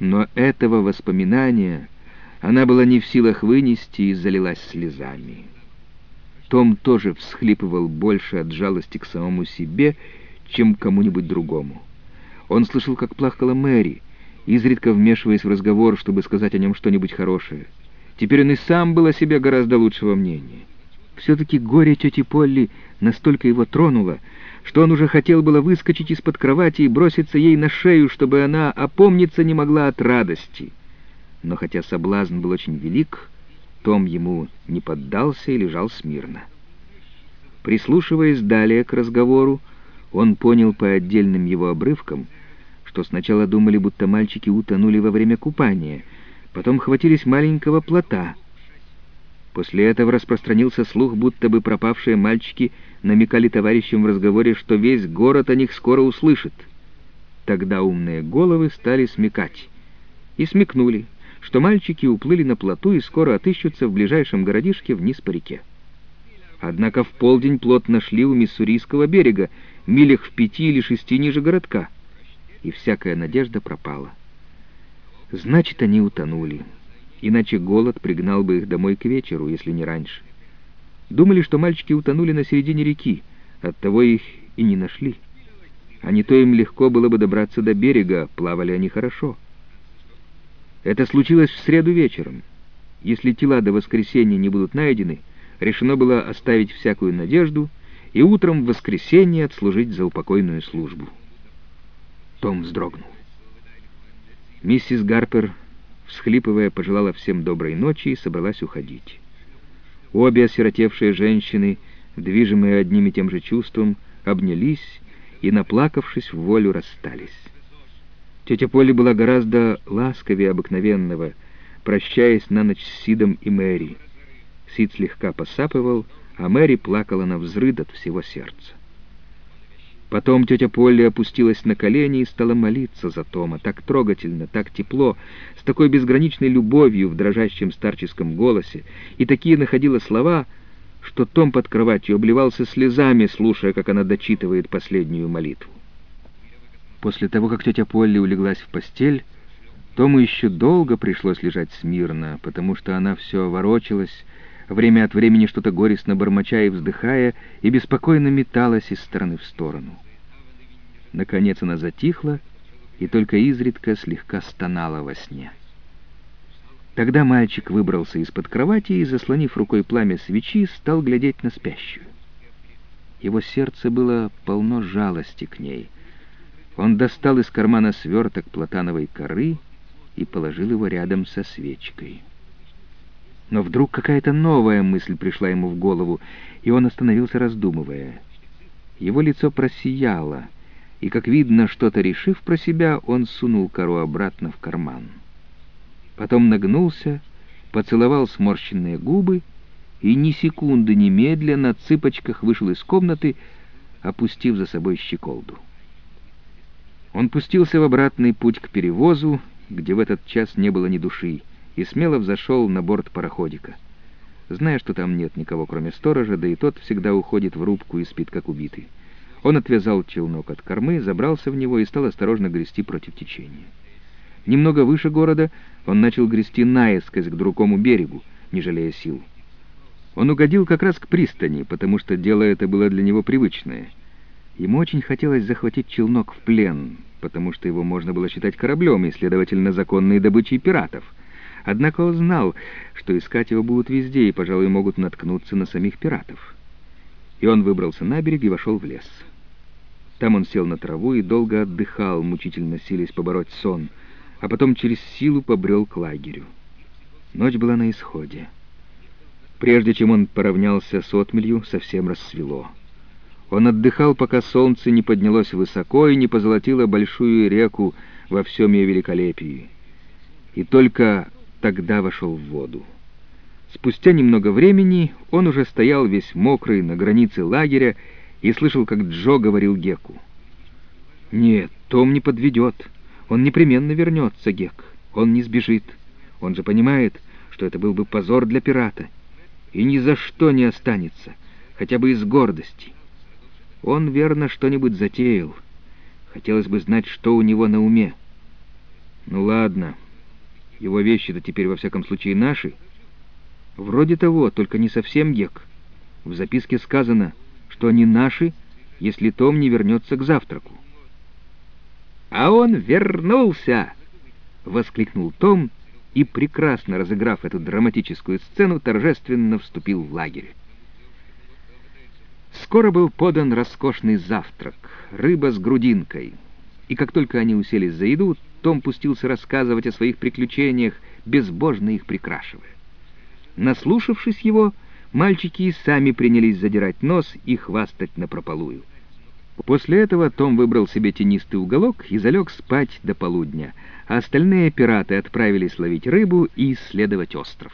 Но этого воспоминания она была не в силах вынести и залилась слезами. Том тоже всхлипывал больше от жалости к самому себе, чем к кому-нибудь другому. Он слышал, как плакала Мэри, изредка вмешиваясь в разговор, чтобы сказать о нем что-нибудь хорошее. Теперь он и сам был о себе гораздо лучшего мнения. Все-таки горе тети Полли настолько его тронуло, что он уже хотел было выскочить из-под кровати и броситься ей на шею, чтобы она опомниться не могла от радости. Но хотя соблазн был очень велик, том ему не поддался и лежал смирно. Прислушиваясь далее к разговору, он понял по отдельным его обрывкам, что сначала думали, будто мальчики утонули во время купания, потом хватились маленького плота. После этого распространился слух, будто бы пропавшие мальчики намекали товарищам в разговоре, что весь город о них скоро услышит. Тогда умные головы стали смекать. И смекнули, что мальчики уплыли на плоту и скоро отыщутся в ближайшем городишке вниз по реке. Однако в полдень плот нашли у миссурийского берега, милях в пяти или шести ниже городка, и всякая надежда пропала. Значит, они утонули, иначе голод пригнал бы их домой к вечеру, если не раньше. Думали, что мальчики утонули на середине реки, оттого их и не нашли. А не то им легко было бы добраться до берега, плавали они хорошо. Это случилось в среду вечером. Если тела до воскресенья не будут найдены, решено было оставить всякую надежду и утром в воскресенье отслужить за упокойную службу. Том вздрогнул. Миссис Гарпер, всхлипывая, пожелала всем доброй ночи и собралась уходить. Обе осиротевшие женщины, движимые одним и тем же чувством, обнялись и, наплакавшись, в волю расстались. Тетя Полли была гораздо ласковее обыкновенного, прощаясь на ночь с Сидом и Мэри. Сид слегка посапывал, а Мэри плакала на взрыд от всего сердца. Потом тетя Полли опустилась на колени и стала молиться за Тома, так трогательно, так тепло, с такой безграничной любовью в дрожащем старческом голосе, и такие находила слова, что Том под кроватью обливался слезами, слушая, как она дочитывает последнюю молитву. После того, как тетя Полли улеглась в постель, Тому еще долго пришлось лежать смирно, потому что она все ворочалась, время от времени что-то горестно бормоча и вздыхая, и беспокойно металась из стороны в сторону. Наконец она затихла и только изредка слегка стонала во сне. Тогда мальчик выбрался из-под кровати и, заслонив рукой пламя свечи, стал глядеть на спящую. Его сердце было полно жалости к ней. Он достал из кармана сверток платановой коры и положил его рядом со свечкой. Но вдруг какая-то новая мысль пришла ему в голову, и он остановился, раздумывая. Его лицо просияло, и, как видно, что-то решив про себя, он сунул кору обратно в карман. Потом нагнулся, поцеловал сморщенные губы и ни секунды немедленно на цыпочках вышел из комнаты, опустив за собой щеколду. Он пустился в обратный путь к перевозу, где в этот час не было ни души, и смело взошел на борт пароходика. Зная, что там нет никого, кроме сторожа, да и тот всегда уходит в рубку и спит, как убитый. Он отвязал челнок от кормы, забрался в него и стал осторожно грести против течения. Немного выше города он начал грести наискось к другому берегу, не жалея сил. Он угодил как раз к пристани, потому что дело это было для него привычное. Ему очень хотелось захватить челнок в плен, потому что его можно было считать кораблем и, следовательно, законной добычей пиратов — Однако он знал, что искать его будут везде и, пожалуй, могут наткнуться на самих пиратов. И он выбрался на берег и вошел в лес. Там он сел на траву и долго отдыхал, мучительно силясь побороть сон, а потом через силу побрел к лагерю. Ночь была на исходе. Прежде чем он поравнялся с отмелью, совсем рассвело. Он отдыхал, пока солнце не поднялось высоко и не позолотило большую реку во всем ее великолепии. И только тогда вошел в воду. Спустя немного времени он уже стоял весь мокрый на границе лагеря и слышал, как Джо говорил Геку. «Нет, Том не подведет. Он непременно вернется, Гек. Он не сбежит. Он же понимает, что это был бы позор для пирата. И ни за что не останется, хотя бы из гордости. Он, верно, что-нибудь затеял. Хотелось бы знать, что у него на уме». Ну ладно, его вещи-то теперь во всяком случае наши. Вроде того, только не совсем гек. В записке сказано, что они наши, если Том не вернется к завтраку. «А он вернулся!» — воскликнул Том и, прекрасно разыграв эту драматическую сцену, торжественно вступил в лагерь. Скоро был подан роскошный завтрак, рыба с грудинкой. И как только они уселись за еду, том пустился рассказывать о своих приключениях, безбожно их прикрашивая. Наслушавшись его, мальчики и сами принялись задирать нос и хвастать напропалую. После этого Том выбрал себе тенистый уголок и залег спать до полудня, а остальные пираты отправились ловить рыбу и исследовать остров.